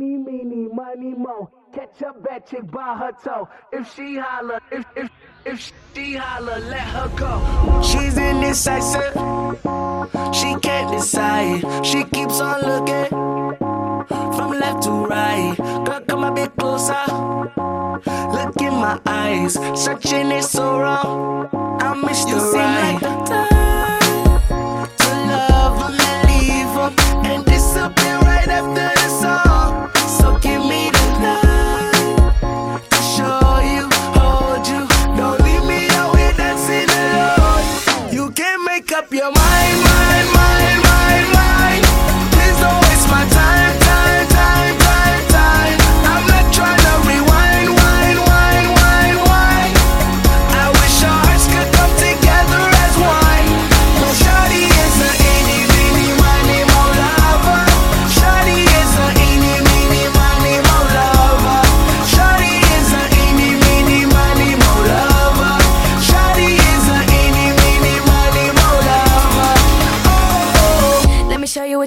Eeny, meeny, miny, mo. Catch a bad chick by her toe. If she holler, if if if she holler, let her go. She's indecisive. She can't decide. She keeps on looking from left to right. Girl, come a bit closer. Look in my eyes. Searching is so wrong. I miss the right. Like the time up your mind,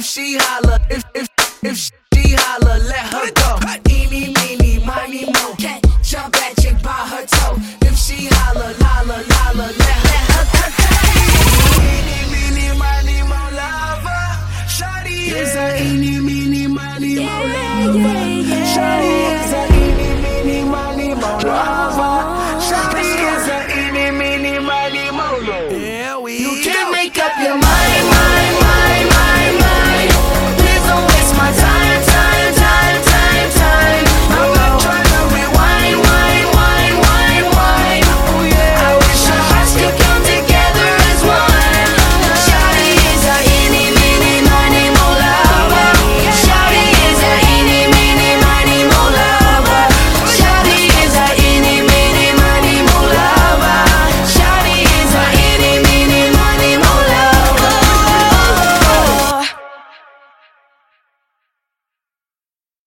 If she holler, if if if she holler, let her go. Eeny, meeny, miny, mo. Catch a bad chick by her toe. If she holler, holler, holler, let her go. Eeny, meeny, miny, mo lover. Shawty is a eeny, meeny, miny, mo lover. Shawty is a eeny, meeny, miny, mo lover. Shawty is a eeny, meeny, miny, mo lover. Yeah, we You can't make up your mind.